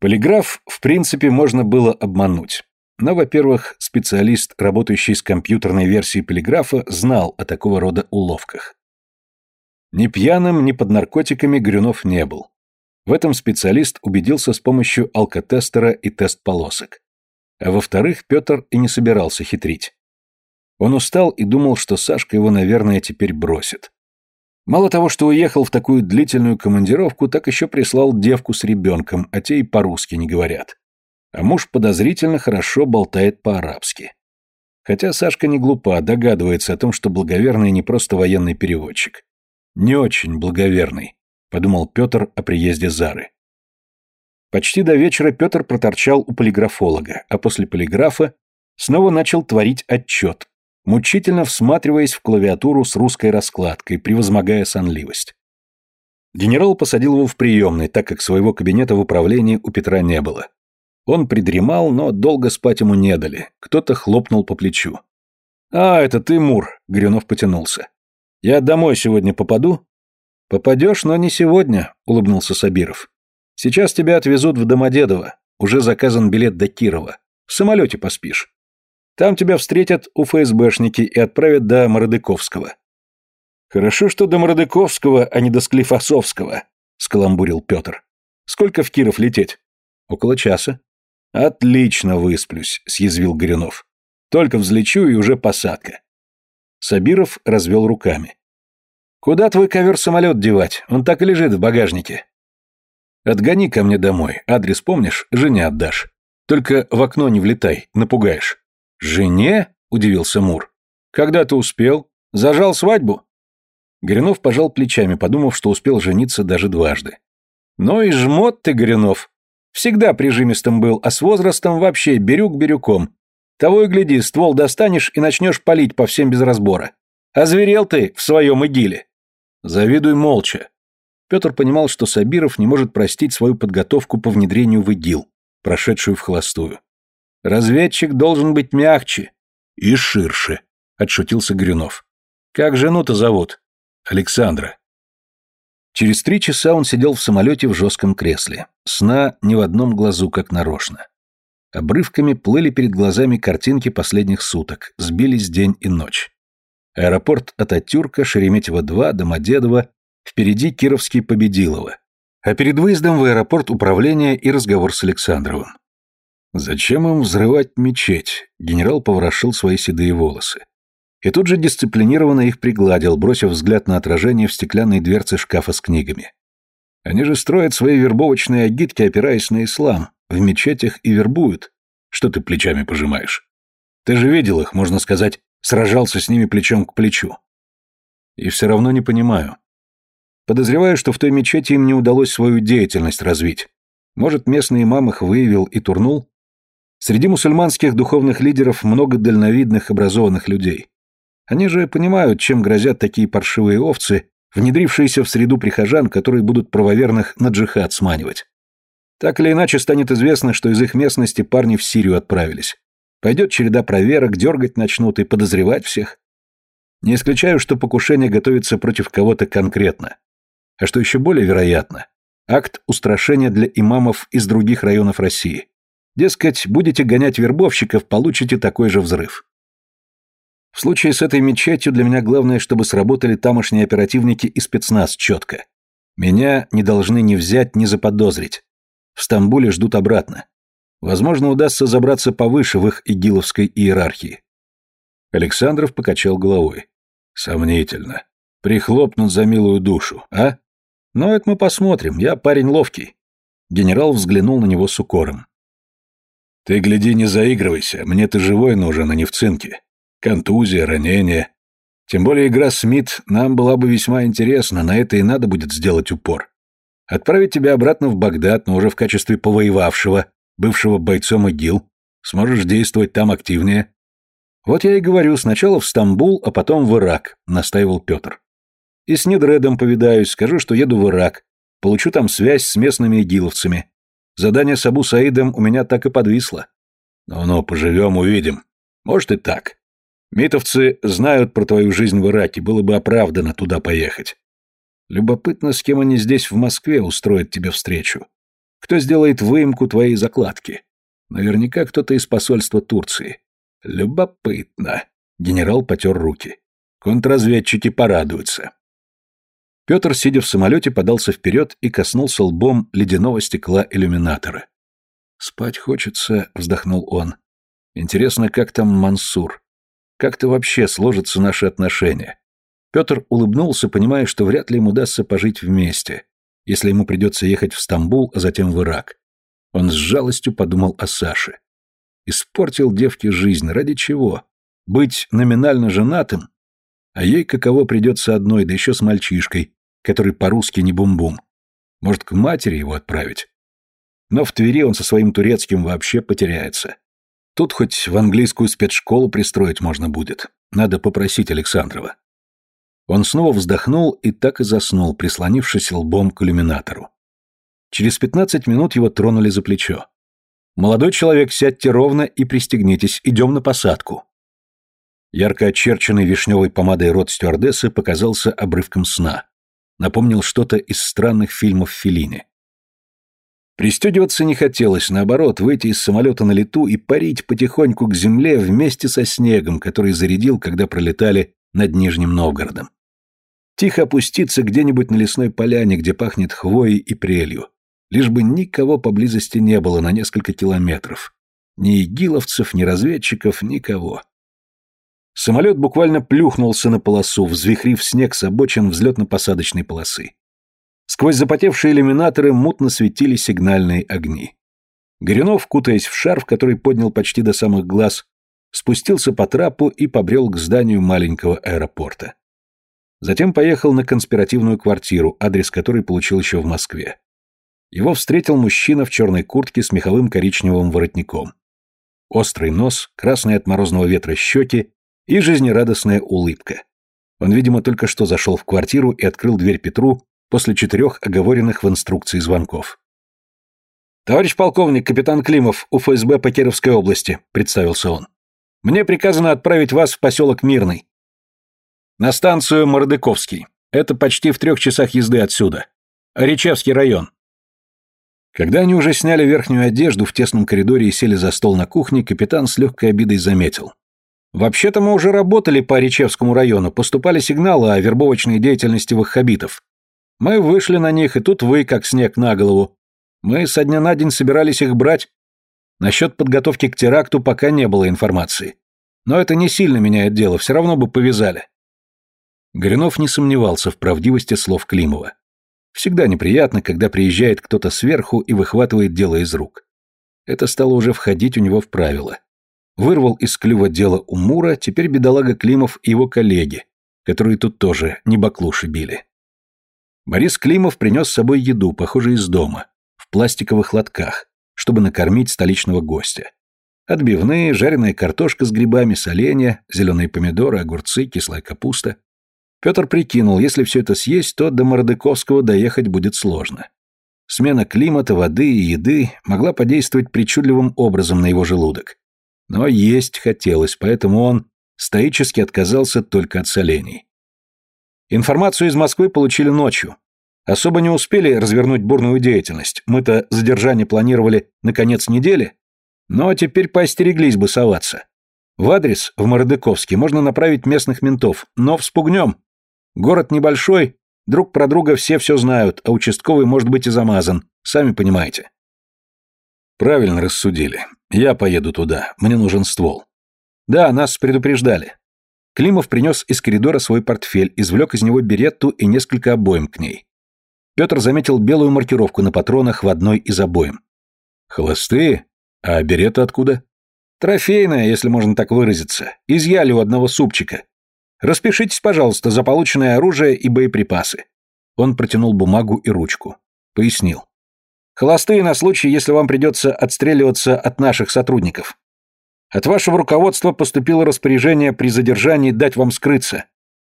Полиграф, в принципе, можно было обмануть. Но, во-первых, специалист, работающий с компьютерной версией полиграфа, знал о такого рода уловках. Ни пьяным, ни под наркотиками Грюнов не был. В этом специалист убедился с помощью алкотестера и тест-полосок. А во-вторых, Петр и не собирался хитрить. Он устал и думал, что Сашка его, наверное, теперь бросит. Мало того, что уехал в такую длительную командировку, так еще прислал девку с ребенком, а те и по-русски не говорят. А муж подозрительно хорошо болтает по-арабски. Хотя Сашка не глупа, а догадывается о том, что благоверный не просто военный переводчик. Не очень благоверный, подумал Петр о приезде Зары. Почти до вечера Петр проторчал у полиграфолога, а после полиграфа снова начал творить отчет, мучительно всматриваясь в клавиатуру с русской раскладкой, превозмогая сонливость. Генерал посадил его в приемный, так как своего кабинета в управлении у Петра не было. Он придремал, но долго спать ему не дали. Кто-то хлопнул по плечу. «А, это ты, Мур!» — Грюнов потянулся. «Я домой сегодня попаду?» «Попадешь, но не сегодня», — улыбнулся Сабиров. «Сейчас тебя отвезут в Домодедово. Уже заказан билет до Кирова. В самолете поспишь. Там тебя встретят у ФСБшники и отправят до Мородыковского». «Хорошо, что до Мородыковского, а не до Склифосовского», — скаламбурил Петр. «Сколько в Киров лететь?» «Около часа». «Отлично высплюсь», — съязвил Горюнов. «Только взлечу и уже посадка». Сабиров развел руками. «Куда твой ковер-самолет девать? Он так и лежит в багажнике». «Отгони ко мне домой. Адрес помнишь? Жене отдашь. Только в окно не влетай, напугаешь». «Жене?» – удивился Мур. «Когда ты успел? Зажал свадьбу?» Горюнов пожал плечами, подумав, что успел жениться даже дважды. «Ну и жмот ты, Горюнов! Всегда прижимистым был, а с возрастом вообще берюк берюком. Того и гляди, ствол достанешь и начнешь палить по всем без разбора. Озверел ты в своем идиле. «Завидуй молча!» Петр понимал, что Сабиров не может простить свою подготовку по внедрению в ИГИЛ, прошедшую в холостую. Разведчик должен быть мягче. И ширше, отшутился Горюнов. Как жену-то зовут? Александра. Через три часа он сидел в самолете в жестком кресле. Сна ни в одном глазу, как нарочно. Обрывками плыли перед глазами картинки последних суток, сбились день и ночь. Аэропорт Ататюрка, Шереметьево-2, Домодедово, впереди Кировский Победилово. А перед выездом в аэропорт управление и разговор с Александровым. Зачем им взрывать мечеть? Генерал поворошил свои седые волосы. И тут же дисциплинированно их пригладил, бросив взгляд на отражение в стеклянной дверце шкафа с книгами. Они же строят свои вербовочные агитки, опираясь на ислам, в мечетях и вербуют. Что ты плечами пожимаешь? Ты же видел их, можно сказать, сражался с ними плечом к плечу. И все равно не понимаю. Подозреваю, что в той мечети им не удалось свою деятельность развить. Может, местный имам их выявил и турнул? Среди мусульманских духовных лидеров много дальновидных, образованных людей. Они же понимают, чем грозят такие паршивые овцы, внедрившиеся в среду прихожан, которые будут правоверных на джихад сманивать. Так или иначе станет известно, что из их местности парни в Сирию отправились. Пойдет череда проверок, дергать начнут и подозревать всех. Не исключаю, что покушение готовится против кого-то конкретно. А что еще более вероятно, акт устрашения для имамов из других районов России. Дескать, будете гонять вербовщиков, получите такой же взрыв. В случае с этой мечетью для меня главное, чтобы сработали тамошние оперативники и спецназ четко. Меня не должны ни взять, ни заподозрить. В Стамбуле ждут обратно. Возможно, удастся забраться повыше в их игиловской иерархии. Александров покачал головой. Сомнительно. Прихлопнут за милую душу, а? Но это мы посмотрим, я парень ловкий. Генерал взглянул на него с укором. Ты гляди, не заигрывайся, мне ты живой нужен, а не в цинке. Контузия, ранение. Тем более игра Смит нам была бы весьма интересна, на это и надо будет сделать упор. Отправить тебя обратно в Багдад, но уже в качестве повоевавшего, бывшего бойцом ИГИЛ. Сможешь действовать там активнее. Вот я и говорю, сначала в Стамбул, а потом в Ирак, настаивал Петр. И с Нидредом повидаюсь, скажу, что еду в Ирак, получу там связь с местными игиловцами, Задание с Абу Саидом у меня так и подвисло. Ну-ну, поживем, увидим. Может и так. Митовцы знают про твою жизнь в Ираке, было бы оправдано туда поехать. Любопытно, с кем они здесь в Москве устроят тебе встречу. Кто сделает выемку твоей закладки? Наверняка кто-то из посольства Турции. Любопытно. Генерал потер руки. Контрразведчики порадуются. Петр, сидя в самолете, подался вперед и коснулся лбом ледяного стекла иллюминатора. «Спать хочется», — вздохнул он. «Интересно, как там Мансур? Как-то вообще сложатся наши отношения?» Петр улыбнулся, понимая, что вряд ли ему удастся пожить вместе, если ему придется ехать в Стамбул, а затем в Ирак. Он с жалостью подумал о Саше. Испортил девке жизнь. Ради чего? Быть номинально женатым? А ей каково придется одной, да еще с мальчишкой, который по-русски не бум-бум. Может, к матери его отправить? Но в Твери он со своим турецким вообще потеряется. Тут хоть в английскую спецшколу пристроить можно будет. Надо попросить Александрова. Он снова вздохнул и так и заснул, прислонившись лбом к иллюминатору. Через пятнадцать минут его тронули за плечо. «Молодой человек, сядьте ровно и пристегнитесь, идем на посадку». Ярко очерченный вишневой помадой рот стюардессы показался обрывком сна напомнил что-то из странных фильмов Феллини. Пристегиваться не хотелось, наоборот, выйти из самолета на лету и парить потихоньку к земле вместе со снегом, который зарядил, когда пролетали над Нижним Новгородом. Тихо опуститься где-нибудь на лесной поляне, где пахнет хвоей и прелью. Лишь бы никого поблизости не было на несколько километров. Ни игиловцев, ни разведчиков, никого. Самолет буквально плюхнулся на полосу, взвихрив снег с обочин взлетно-посадочной полосы. Сквозь запотевшие иллюминаторы мутно светили сигнальные огни. Горюнов, кутаясь в шарф, который поднял почти до самых глаз, спустился по трапу и побрел к зданию маленького аэропорта. Затем поехал на конспиративную квартиру, адрес которой получил еще в Москве. Его встретил мужчина в черной куртке с меховым коричневым воротником. Острый нос, красные от морозного ветра щеки, и жизнерадостная улыбка. Он, видимо, только что зашел в квартиру и открыл дверь Петру после четырех оговоренных в инструкции звонков. «Товарищ полковник, капитан Климов, УФСБ по Кировской области», — представился он. «Мне приказано отправить вас в поселок Мирный. На станцию Мордыковский. Это почти в трех часах езды отсюда. Речевский район». Когда они уже сняли верхнюю одежду в тесном коридоре и сели за стол на кухне, капитан с легкой обидой заметил. Вообще-то мы уже работали по Речевскому району, поступали сигналы о вербовочной деятельности ваххабитов. Мы вышли на них, и тут вы, как снег на голову. Мы со дня на день собирались их брать. Насчет подготовки к теракту пока не было информации. Но это не сильно меняет дело, все равно бы повязали. Горюнов не сомневался в правдивости слов Климова. Всегда неприятно, когда приезжает кто-то сверху и выхватывает дело из рук. Это стало уже входить у него в правила вырвал из клюва дело у Мура, теперь бедолага Климов и его коллеги, которые тут тоже не баклуши били. Борис Климов принес с собой еду, похожую из дома, в пластиковых лотках, чтобы накормить столичного гостя. Отбивные, жареная картошка с грибами, соленья, зеленые помидоры, огурцы, кислая капуста. Петр прикинул, если все это съесть, то до Мордыковского доехать будет сложно. Смена климата, воды и еды могла подействовать причудливым образом на его желудок но есть хотелось, поэтому он стоически отказался только от солений. Информацию из Москвы получили ночью. Особо не успели развернуть бурную деятельность, мы-то задержание планировали на конец недели, но теперь поостереглись бы соваться. В адрес, в Мородыковске, можно направить местных ментов, но вспугнем. Город небольшой, друг про друга все все знают, а участковый может быть и замазан, сами понимаете. Правильно рассудили. Я поеду туда. Мне нужен ствол. Да, нас предупреждали. Климов принес из коридора свой портфель, извлек из него беретту и несколько обоим к ней. Петр заметил белую маркировку на патронах в одной из обоим. Холостые? А берета откуда? Трофейная, если можно так выразиться. Изъяли у одного супчика. Распишитесь, пожалуйста, за полученное оружие и боеприпасы. Он протянул бумагу и ручку. Пояснил. Холостые на случай, если вам придется отстреливаться от наших сотрудников. От вашего руководства поступило распоряжение при задержании дать вам скрыться.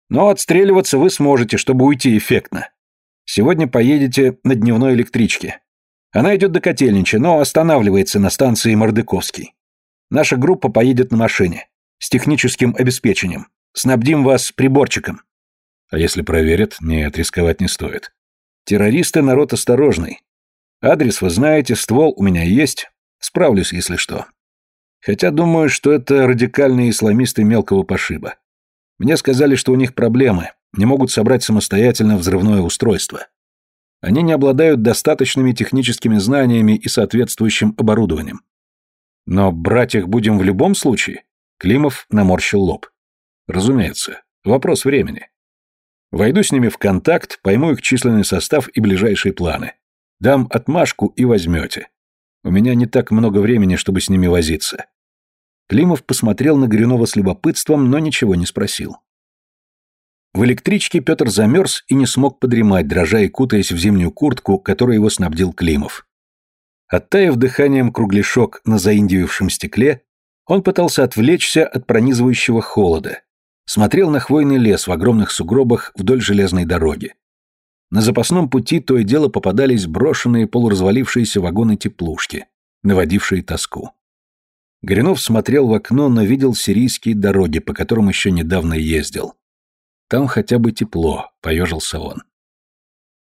Но отстреливаться вы сможете, чтобы уйти эффектно. Сегодня поедете на дневной электричке. Она идет до Котельнича, но останавливается на станции Мордыковский. Наша группа поедет на машине. С техническим обеспечением. Снабдим вас приборчиком. А если проверят, нет, рисковать не стоит. Террористы народ осторожный. Адрес вы знаете, ствол у меня есть. Справлюсь, если что. Хотя думаю, что это радикальные исламисты мелкого пошиба. Мне сказали, что у них проблемы, не могут собрать самостоятельно взрывное устройство. Они не обладают достаточными техническими знаниями и соответствующим оборудованием. Но брать их будем в любом случае? Климов наморщил лоб. Разумеется, вопрос времени. Войду с ними в контакт, пойму их численный состав и ближайшие планы. Дам отмашку и возьмете. У меня не так много времени, чтобы с ними возиться». Климов посмотрел на Горюнова с любопытством, но ничего не спросил. В электричке Петр замерз и не смог подремать, дрожа и кутаясь в зимнюю куртку, которой его снабдил Климов. Оттаив дыханием кругляшок на заиндивившем стекле, он пытался отвлечься от пронизывающего холода, смотрел на хвойный лес в огромных сугробах вдоль железной дороги. На запасном пути то и дело попадались брошенные полуразвалившиеся вагоны-теплушки, наводившие тоску. Горинов смотрел в окно, но видел сирийские дороги, по которым еще недавно ездил. «Там хотя бы тепло», — поежился он.